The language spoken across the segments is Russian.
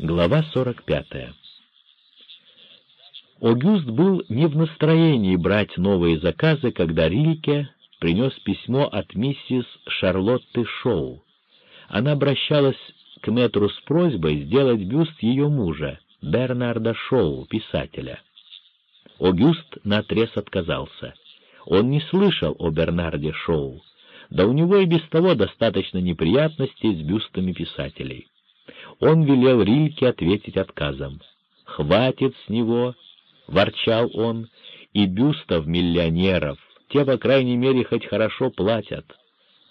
Глава 45. Огюст был не в настроении брать новые заказы, когда Рильке принес письмо от миссис Шарлотты Шоу. Она обращалась к мэтру с просьбой сделать бюст ее мужа, Бернарда Шоу, писателя. Огюст наотрез отказался. Он не слышал о Бернарде Шоу, да у него и без того достаточно неприятностей с бюстами писателей он велел Рильке ответить отказом. «Хватит с него!» — ворчал он. «И бюстов миллионеров, те, по крайней мере, хоть хорошо платят».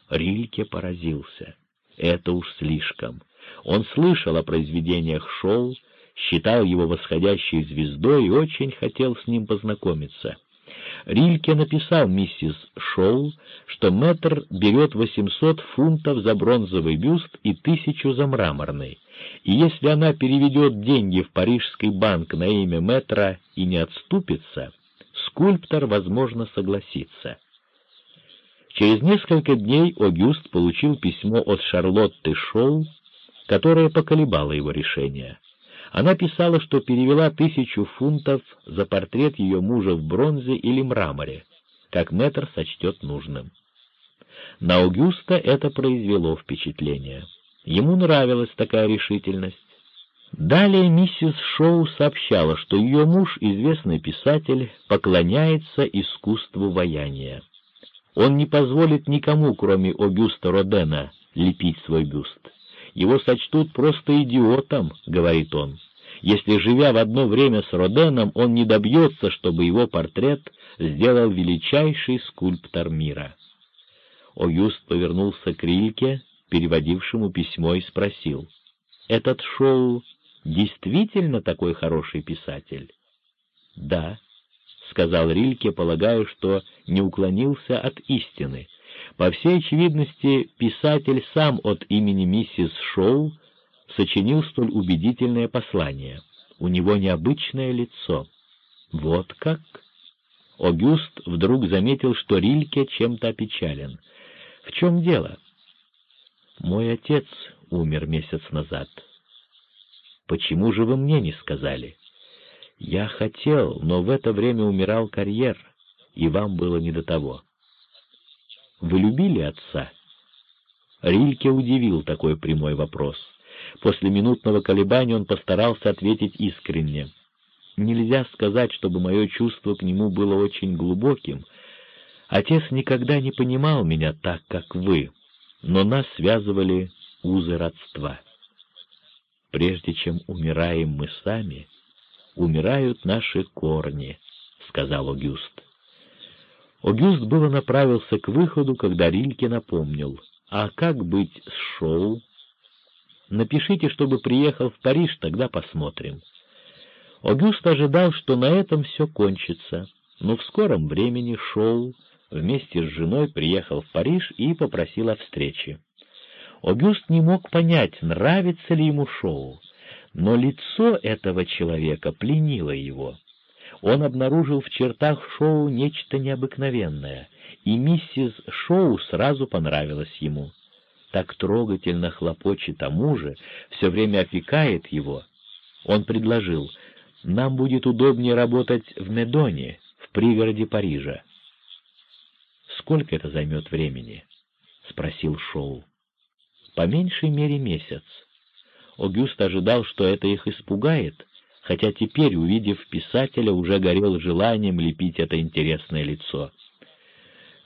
Рильке поразился. Это уж слишком. Он слышал о произведениях Шоу, считал его восходящей звездой и очень хотел с ним познакомиться. Рильке написал миссис Шоу, что мэтр берет 800 фунтов за бронзовый бюст и тысячу за мраморный, и если она переведет деньги в парижский банк на имя мэтра и не отступится, скульптор, возможно, согласится. Через несколько дней Огюст получил письмо от Шарлотты Шоу, которое поколебало его решение. Она писала, что перевела тысячу фунтов за портрет ее мужа в бронзе или мраморе, как мэтр сочтет нужным. На Аугуста это произвело впечатление. Ему нравилась такая решительность. Далее миссис Шоу сообщала, что ее муж, известный писатель, поклоняется искусству ваяния. Он не позволит никому, кроме Огюста Родена, лепить свой бюст. Его сочтут просто идиотом, — говорит он, если, живя в одно время с Роденом, он не добьется, чтобы его портрет сделал величайший скульптор мира. Огюст повернулся к Рильке, переводившему письмо, и спросил, «Этот Шоу действительно такой хороший писатель?» «Да», — сказал Рильке, полагая, что не уклонился от истины, по всей очевидности, писатель сам от имени миссис Шоу сочинил столь убедительное послание. У него необычное лицо. Вот как? Огюст вдруг заметил, что Рильке чем-то опечален. В чем дело? Мой отец умер месяц назад. Почему же вы мне не сказали? Я хотел, но в это время умирал карьер, и вам было не до того. Вы любили отца?» Рильке удивил такой прямой вопрос. После минутного колебания он постарался ответить искренне. «Нельзя сказать, чтобы мое чувство к нему было очень глубоким. Отец никогда не понимал меня так, как вы, но нас связывали узы родства. Прежде чем умираем мы сами, умирают наши корни», — сказал Огюст. Огюст было направился к выходу, когда Рильке напомнил. «А как быть с шоу?» «Напишите, чтобы приехал в Париж, тогда посмотрим». Огюст ожидал, что на этом все кончится, но в скором времени шоу вместе с женой приехал в Париж и попросил о встрече. Огюст не мог понять, нравится ли ему шоу, но лицо этого человека пленило его он обнаружил в чертах Шоу нечто необыкновенное, и миссис Шоу сразу понравилась ему. Так трогательно хлопочет о муже, все время опекает его. Он предложил, нам будет удобнее работать в Медоне, в пригороде Парижа. «Сколько это займет времени?» — спросил Шоу. «По меньшей мере месяц». Огюст ожидал, что это их испугает, хотя теперь, увидев писателя, уже горел желанием лепить это интересное лицо.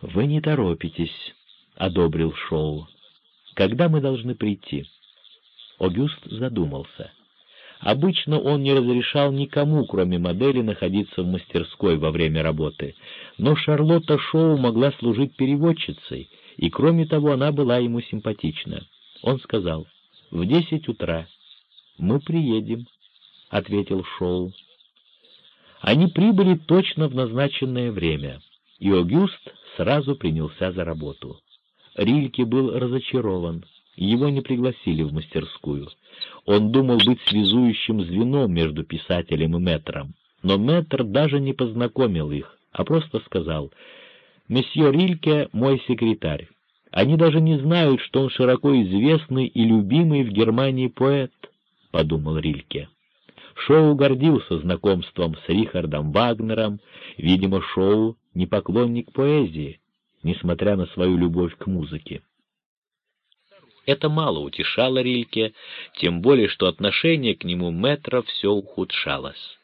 «Вы не торопитесь», — одобрил Шоу. «Когда мы должны прийти?» Огюст задумался. Обычно он не разрешал никому, кроме модели, находиться в мастерской во время работы, но Шарлотта Шоу могла служить переводчицей, и, кроме того, она была ему симпатична. Он сказал, «В десять утра мы приедем» ответил Шоу. Они прибыли точно в назначенное время, и Огюст сразу принялся за работу. Рильке был разочарован, его не пригласили в мастерскую. Он думал быть связующим звеном между писателем и мэтром, но мэтр даже не познакомил их, а просто сказал «Месье Рильке — мой секретарь. Они даже не знают, что он широко известный и любимый в Германии поэт. — подумал Рильке. Шоу гордился знакомством с Рихардом Вагнером, видимо, Шоу не поклонник поэзии, несмотря на свою любовь к музыке. Это мало утешало Рильке, тем более, что отношение к нему Метра все ухудшалось.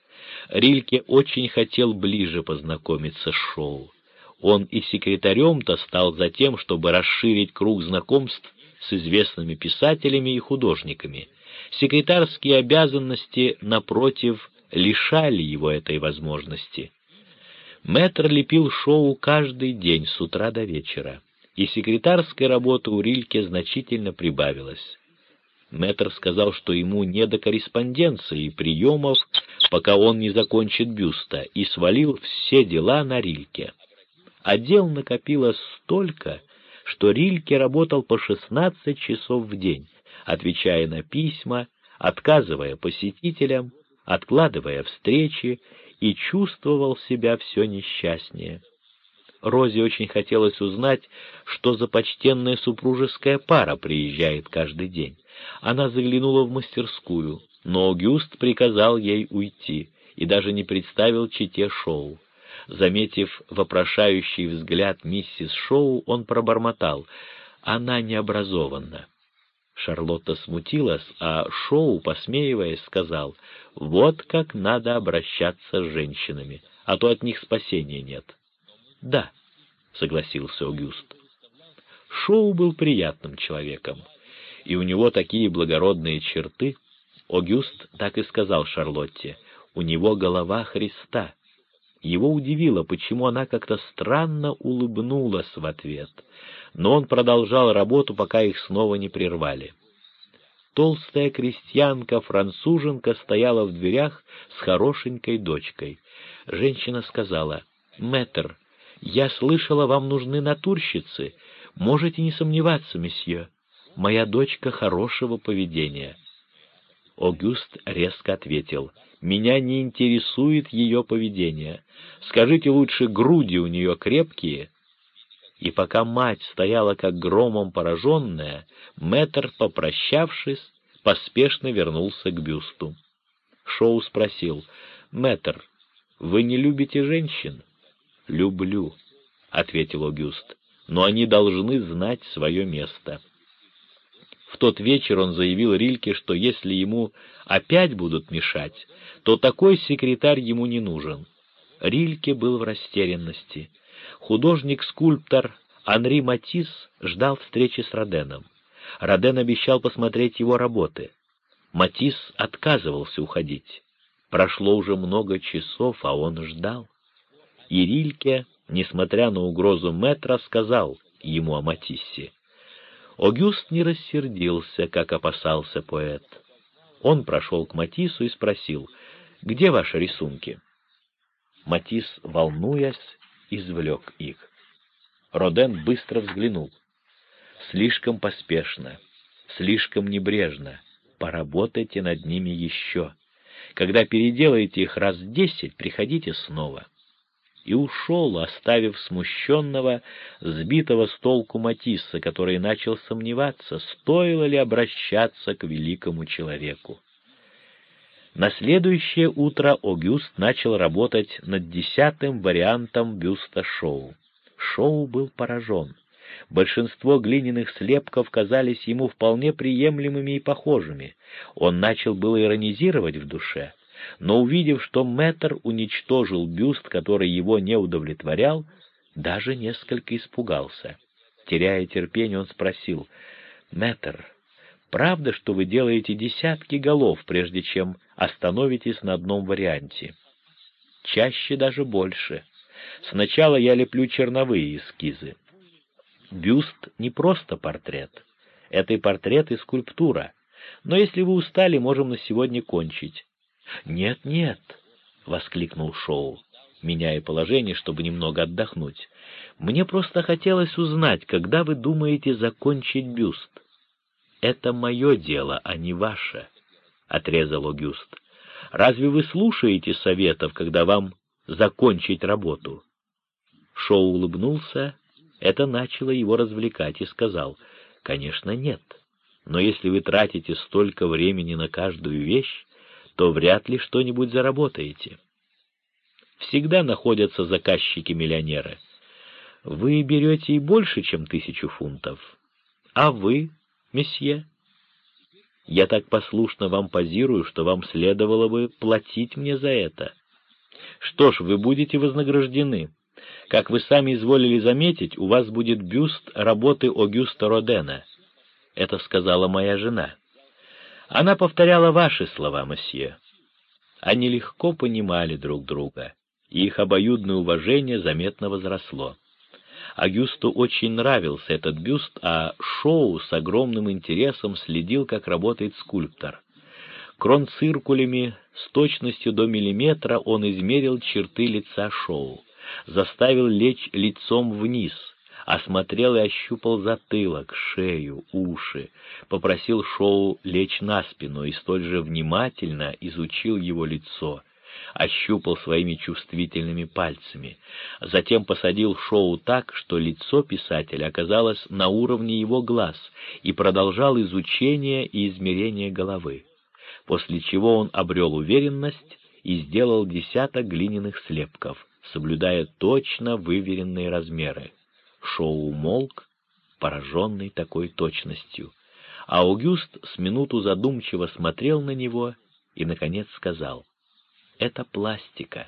Рильке очень хотел ближе познакомиться с Шоу. Он и секретарем-то стал за тем, чтобы расширить круг знакомств с известными писателями и художниками. Секретарские обязанности, напротив, лишали его этой возможности. Мэтр лепил шоу каждый день с утра до вечера, и секретарской работы у Рильке значительно прибавилось. Мэтр сказал, что ему не до корреспонденции и приемов, пока он не закончит бюста, и свалил все дела на Рильке. А дел накопилось столько, что Рильке работал по 16 часов в день, отвечая на письма, отказывая посетителям, откладывая встречи и чувствовал себя все несчастнее. Розе очень хотелось узнать, что за почтенная супружеская пара приезжает каждый день. Она заглянула в мастерскую, но Огюст приказал ей уйти и даже не представил чите Шоу. Заметив вопрошающий взгляд миссис Шоу, он пробормотал. «Она необразованна». Шарлотта смутилась, а Шоу, посмеиваясь, сказал, «Вот как надо обращаться с женщинами, а то от них спасения нет». «Да», — согласился Огюст. Шоу был приятным человеком, и у него такие благородные черты. Огюст так и сказал Шарлотте, «У него голова Христа». Его удивило, почему она как-то странно улыбнулась в ответ, но он продолжал работу, пока их снова не прервали. Толстая крестьянка-француженка стояла в дверях с хорошенькой дочкой. Женщина сказала, «Мэтр, я слышала, вам нужны натурщицы. Можете не сомневаться, месье. Моя дочка хорошего поведения». Огюст резко ответил, «Меня не интересует ее поведение. Скажите лучше, груди у нее крепкие?» И пока мать стояла как громом пораженная, мэтр, попрощавшись, поспешно вернулся к бюсту. Шоу спросил, «Мэтр, вы не любите женщин?» «Люблю», — ответил Огюст, «но они должны знать свое место». В тот вечер он заявил Рильке, что если ему опять будут мешать, то такой секретарь ему не нужен. Рильке был в растерянности. Художник-скульптор Анри Матис ждал встречи с Роденом. Роден обещал посмотреть его работы. Матис отказывался уходить. Прошло уже много часов, а он ждал. И Рильке, несмотря на угрозу метра, сказал ему о Матиссе. Огюст не рассердился, как опасался поэт. Он прошел к Матису и спросил, «Где ваши рисунки?» Матис, волнуясь, извлек их. Роден быстро взглянул. Слишком поспешно, слишком небрежно. Поработайте над ними еще. Когда переделаете их раз десять, приходите снова и ушел, оставив смущенного, сбитого с толку Матисса, который начал сомневаться, стоило ли обращаться к великому человеку. На следующее утро Огюст начал работать над десятым вариантом бюста Шоу. Шоу был поражен. Большинство глиняных слепков казались ему вполне приемлемыми и похожими. Он начал было иронизировать в душе — но увидев, что мэтр уничтожил бюст, который его не удовлетворял, даже несколько испугался. Теряя терпение, он спросил, «Мэтр, правда, что вы делаете десятки голов, прежде чем остановитесь на одном варианте?» «Чаще даже больше. Сначала я леплю черновые эскизы. Бюст — не просто портрет. Это и портрет, и скульптура. Но если вы устали, можем на сегодня кончить. «Нет, нет!» — воскликнул Шоу, меняя положение, чтобы немного отдохнуть. «Мне просто хотелось узнать, когда вы думаете закончить бюст?» «Это мое дело, а не ваше», — отрезал Огюст. «Разве вы слушаете советов, когда вам закончить работу?» Шоу улыбнулся, это начало его развлекать и сказал, «Конечно, нет. Но если вы тратите столько времени на каждую вещь, то вряд ли что-нибудь заработаете. Всегда находятся заказчики-миллионеры. Вы берете и больше, чем тысячу фунтов. А вы, месье? Я так послушно вам позирую, что вам следовало бы платить мне за это. Что ж, вы будете вознаграждены. Как вы сами изволили заметить, у вас будет бюст работы Огюста Родена. Это сказала моя жена. Она повторяла ваши слова, месье. Они легко понимали друг друга, и их обоюдное уважение заметно возросло. Агюсту очень нравился этот бюст, а Шоу с огромным интересом следил, как работает скульптор. Кронциркулями с точностью до миллиметра он измерил черты лица Шоу, заставил лечь лицом вниз, осмотрел и ощупал затылок, шею, уши, попросил Шоу лечь на спину и столь же внимательно изучил его лицо, ощупал своими чувствительными пальцами. Затем посадил Шоу так, что лицо писателя оказалось на уровне его глаз и продолжал изучение и измерение головы, после чего он обрел уверенность и сделал десяток глиняных слепков, соблюдая точно выверенные размеры. Шоу молк, пораженный такой точностью, а Аугюст с минуту задумчиво смотрел на него и, наконец, сказал — это пластика.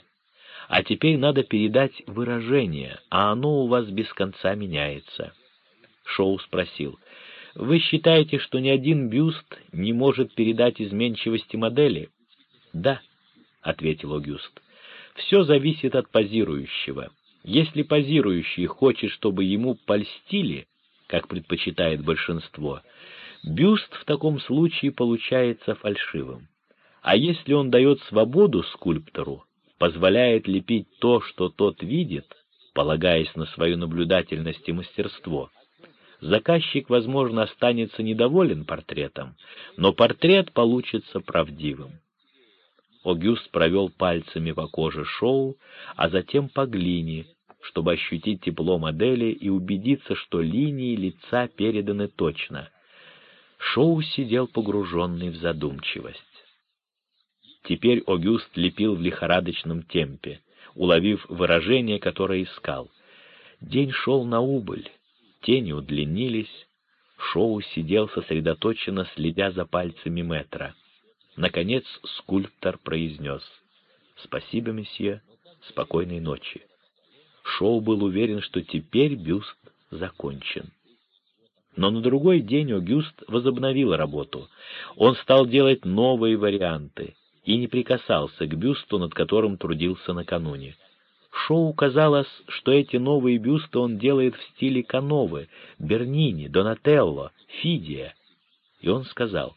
А теперь надо передать выражение, а оно у вас без конца меняется. Шоу спросил, «Вы считаете, что ни один бюст не может передать изменчивости модели?» «Да», — ответил Огюст. «Все зависит от позирующего. Если позирующий хочет, чтобы ему польстили, как предпочитает большинство, бюст в таком случае получается фальшивым. А если он дает свободу скульптору, позволяет лепить то, что тот видит, полагаясь на свою наблюдательность и мастерство, заказчик, возможно, останется недоволен портретом, но портрет получится правдивым. Огюст провел пальцами по коже шоу, а затем по глине, чтобы ощутить тепло модели и убедиться, что линии лица переданы точно. Шоу сидел погруженный в задумчивость. Теперь Огюст лепил в лихорадочном темпе, уловив выражение, которое искал. День шел на убыль, тени удлинились, Шоу сидел сосредоточенно, следя за пальцами метра. Наконец скульптор произнес «Спасибо, месье, спокойной ночи». Шоу был уверен, что теперь бюст закончен. Но на другой день Огюст возобновил работу. Он стал делать новые варианты, и не прикасался к бюсту, над которым трудился накануне. Шоу казалось, что эти новые бюсты он делает в стиле Кановы, Бернини, Донателло, Фидия. И он сказал,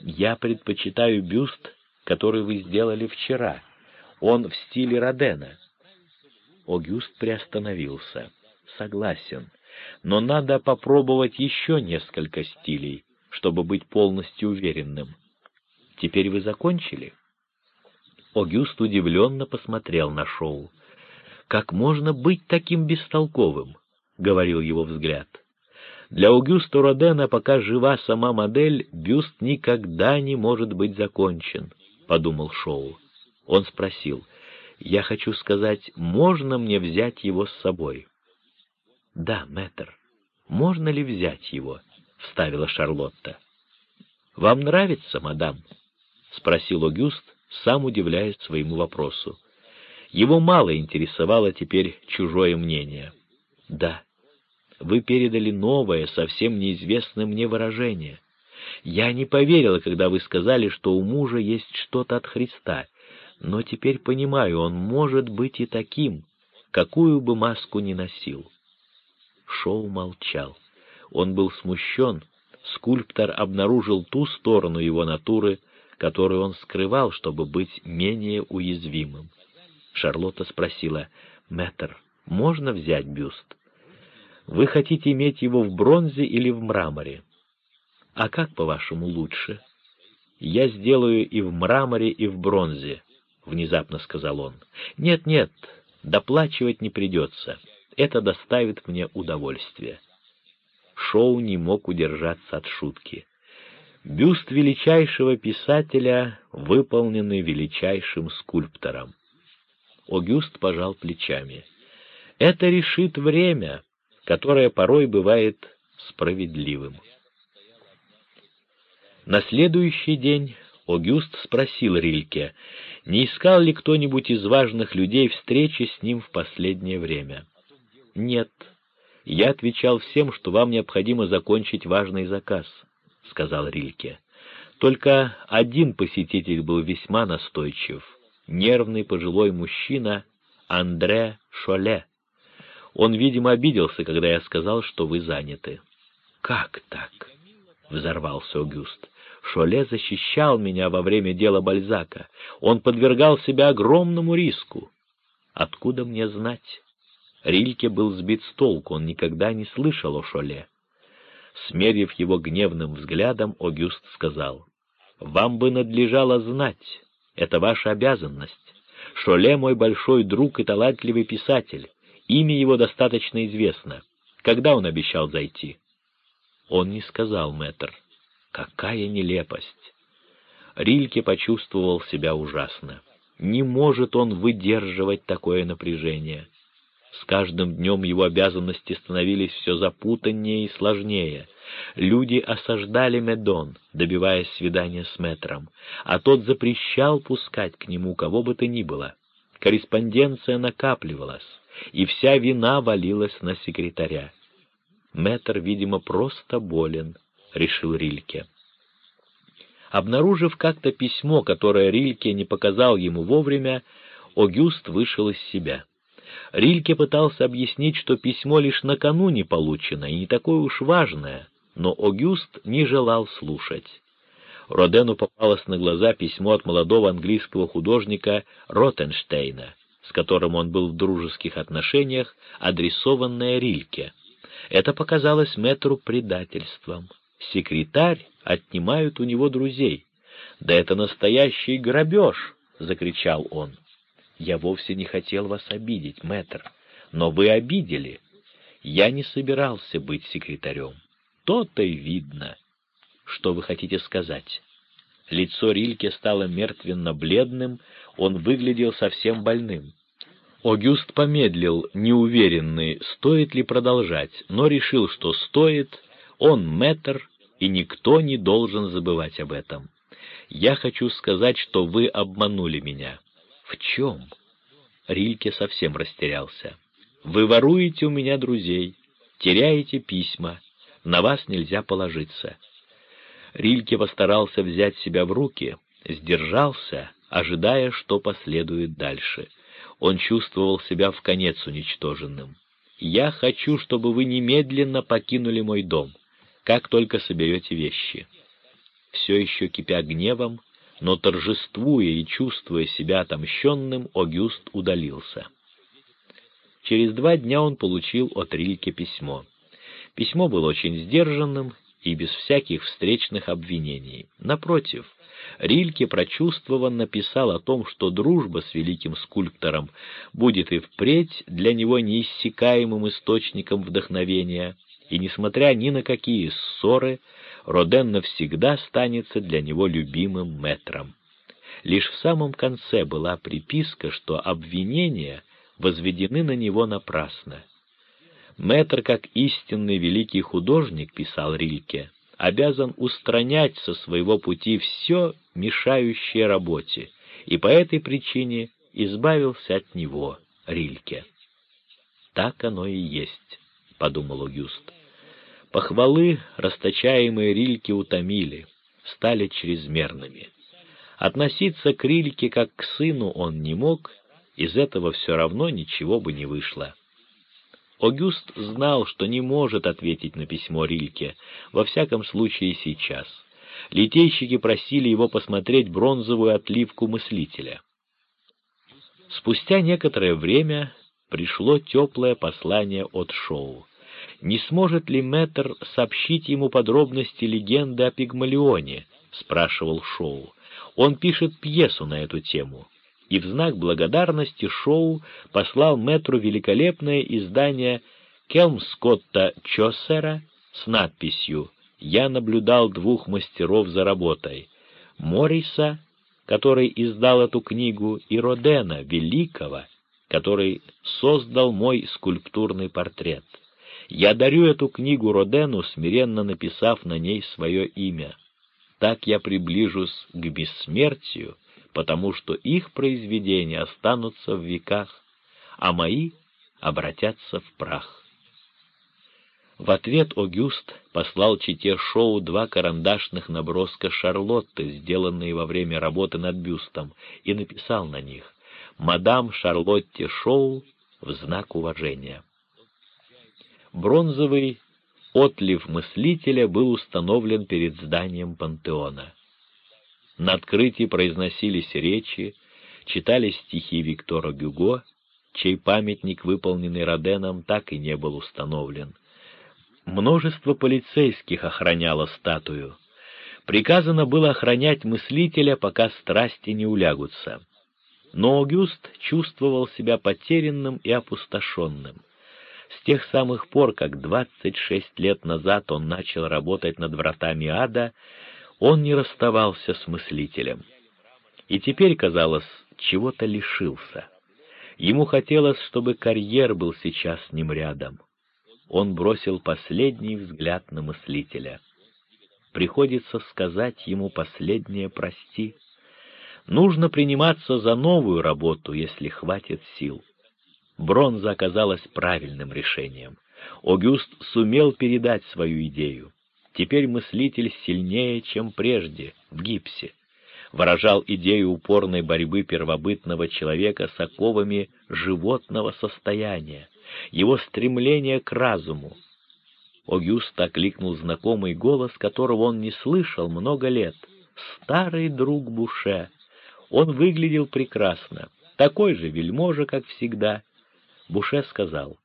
«Я предпочитаю бюст, который вы сделали вчера. Он в стиле Родена». Огюст приостановился. «Согласен, но надо попробовать еще несколько стилей, чтобы быть полностью уверенным. Теперь вы закончили?» Огюст удивленно посмотрел на шоу. «Как можно быть таким бестолковым?» — говорил его взгляд. «Для Огюста Родена, пока жива сама модель, бюст никогда не может быть закончен», — подумал Шоу. Он спросил, «Я хочу сказать, можно мне взять его с собой?» «Да, мэтр, можно ли взять его?» — вставила Шарлотта. «Вам нравится, мадам?» — спросил Огюст, сам удивляясь своему вопросу. Его мало интересовало теперь чужое мнение. «Да, вы передали новое, совсем неизвестное мне выражение. Я не поверила, когда вы сказали, что у мужа есть что-то от Христа, но теперь понимаю, он может быть и таким, какую бы маску ни носил». Шоу молчал. Он был смущен, скульптор обнаружил ту сторону его натуры, которую он скрывал, чтобы быть менее уязвимым. Шарлотта спросила, «Мэтр, можно взять бюст? Вы хотите иметь его в бронзе или в мраморе? А как, по-вашему, лучше?» «Я сделаю и в мраморе, и в бронзе», — внезапно сказал он. «Нет-нет, доплачивать не придется. Это доставит мне удовольствие». Шоу не мог удержаться от шутки. Бюст величайшего писателя, выполненный величайшим скульптором. Огюст пожал плечами. Это решит время, которое порой бывает справедливым. На следующий день Огюст спросил Рильке, не искал ли кто-нибудь из важных людей встречи с ним в последнее время. «Нет. Я отвечал всем, что вам необходимо закончить важный заказ», — сказал Рильке. Только один посетитель был весьма настойчив — нервный пожилой мужчина Андре Шоле. Он, видимо, обиделся, когда я сказал, что вы заняты. «Как так?» — взорвался Огюст. «Шоле защищал меня во время дела Бальзака. Он подвергал себя огромному риску. Откуда мне знать?» Рильке был сбит с толку, он никогда не слышал о Шоле. Смерив его гневным взглядом, Огюст сказал, «Вам бы надлежало знать, это ваша обязанность. Шоле мой большой друг и талантливый писатель, имя его достаточно известно. Когда он обещал зайти?» Он не сказал, мэтр. Какая нелепость! Рильке почувствовал себя ужасно. Не может он выдерживать такое напряжение. С каждым днем его обязанности становились все запутаннее и сложнее. Люди осаждали Медон, добиваясь свидания с мэтром, а тот запрещал пускать к нему кого бы то ни было. Корреспонденция накапливалась, и вся вина валилась на секретаря. Мэтр, видимо, просто болен, — решил Рильке. Обнаружив как-то письмо, которое Рильке не показал ему вовремя, Огюст вышел из себя. Рильке пытался объяснить, что письмо лишь накануне получено и не такое уж важное, но Огюст не желал слушать. Родену попалось на глаза письмо от молодого английского художника Ротенштейна, с которым он был в дружеских отношениях, адресованное Рильке. Это показалось мэтру предательством. Секретарь отнимают у него друзей. «Да это настоящий грабеж!» — закричал он. Я вовсе не хотел вас обидеть, мэтр, но вы обидели. Я не собирался быть секретарем. То-то и видно. Что вы хотите сказать? Лицо Рильке стало мертвенно-бледным, он выглядел совсем больным. Огюст помедлил, неуверенный, стоит ли продолжать, но решил, что стоит, он мэтр, и никто не должен забывать об этом. Я хочу сказать, что вы обманули меня. «В чем?» Рильке совсем растерялся. «Вы воруете у меня друзей, теряете письма, на вас нельзя положиться». Рильке постарался взять себя в руки, сдержался, ожидая, что последует дальше. Он чувствовал себя в конец уничтоженным. «Я хочу, чтобы вы немедленно покинули мой дом, как только соберете вещи». Все еще кипя гневом, но торжествуя и чувствуя себя отомщенным, Огюст удалился. Через два дня он получил от Рильке письмо. Письмо было очень сдержанным и без всяких встречных обвинений. Напротив, Рильке прочувствованно написал о том, что дружба с великим скульптором будет и впредь для него неиссякаемым источником вдохновения, и, несмотря ни на какие ссоры, Роден навсегда станется для него любимым мэтром. Лишь в самом конце была приписка, что обвинения возведены на него напрасно. Мэтр, как истинный великий художник, писал Рильке, обязан устранять со своего пути все мешающее работе, и по этой причине избавился от него, Рильке. «Так оно и есть», — подумал Огюст. Похвалы, расточаемые Рильке, утомили, стали чрезмерными. Относиться к Рильке как к сыну он не мог, из этого все равно ничего бы не вышло. Огюст знал, что не может ответить на письмо Рильке, во всяком случае сейчас. Литейщики просили его посмотреть бронзовую отливку мыслителя. Спустя некоторое время пришло теплое послание от Шоу не сможет ли мэтр сообщить ему подробности легенды о Пигмалионе, спрашивал Шоу. Он пишет пьесу на эту тему. И в знак благодарности Шоу послал мэтру великолепное издание Келмскотта Чосера с надписью я наблюдал двух мастеров за работой — Мориса, который издал эту книгу, и Родена, великого, который создал мой скульптурный портрет. Я дарю эту книгу Родену, смиренно написав на ней свое имя. Так я приближусь к бессмертию, потому что их произведения останутся в веках, а мои обратятся в прах. В ответ Огюст послал чите Шоу два карандашных наброска Шарлотты, сделанные во время работы над бюстом, и написал на них «Мадам Шарлотте Шоу в знак уважения». Бронзовый отлив мыслителя был установлен перед зданием пантеона. На открытии произносились речи, читали стихи Виктора Гюго, чей памятник, выполненный Роденом, так и не был установлен. Множество полицейских охраняло статую. Приказано было охранять мыслителя, пока страсти не улягутся. Но Огюст чувствовал себя потерянным и опустошенным. С тех самых пор, как 26 лет назад он начал работать над вратами ада, он не расставался с мыслителем. И теперь, казалось, чего-то лишился. Ему хотелось, чтобы карьер был сейчас с ним рядом. Он бросил последний взгляд на мыслителя. Приходится сказать ему последнее «прости». Нужно приниматься за новую работу, если хватит сил. Бронза оказалась правильным решением. Огюст сумел передать свою идею. Теперь мыслитель сильнее, чем прежде, в гипсе. Выражал идею упорной борьбы первобытного человека с оковами животного состояния, его стремление к разуму. Огюст окликнул знакомый голос, которого он не слышал много лет. Старый друг Буше. Он выглядел прекрасно, такой же вельможа, как всегда, Буше сказал,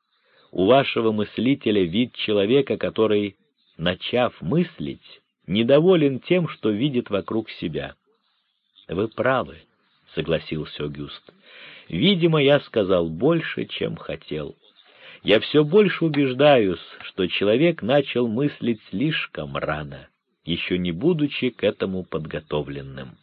«У вашего мыслителя вид человека, который, начав мыслить, недоволен тем, что видит вокруг себя». «Вы правы», — согласился Огюст. «Видимо, я сказал больше, чем хотел. Я все больше убеждаюсь, что человек начал мыслить слишком рано, еще не будучи к этому подготовленным».